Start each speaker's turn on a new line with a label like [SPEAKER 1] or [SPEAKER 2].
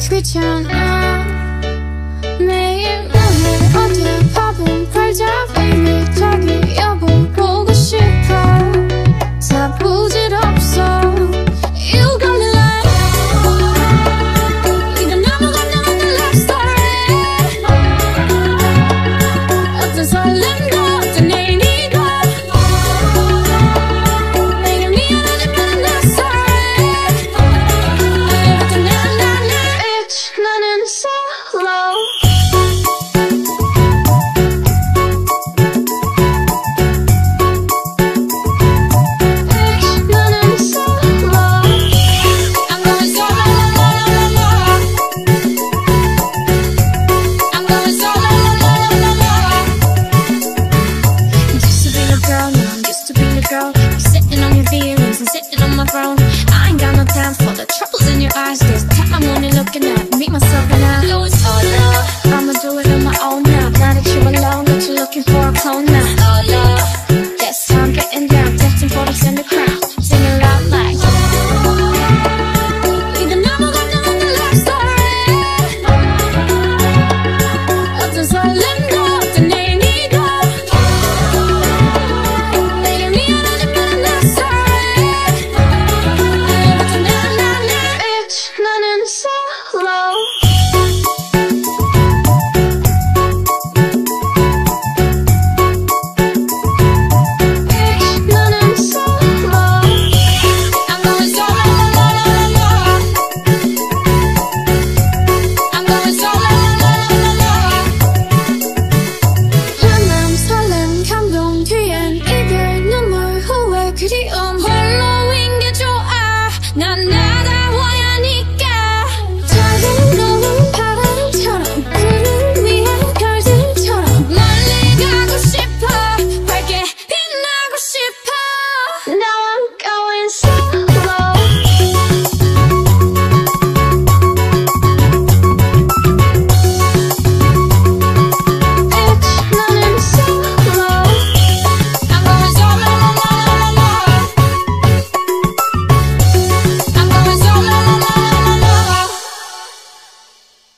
[SPEAKER 1] Twitch on, I made my control. You're sitting on your feelings and sitting on my throne. I ain't got no time for.